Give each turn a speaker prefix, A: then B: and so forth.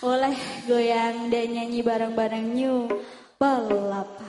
A: Oleh goyang dan nyanyi bareng-bareng New pelapa.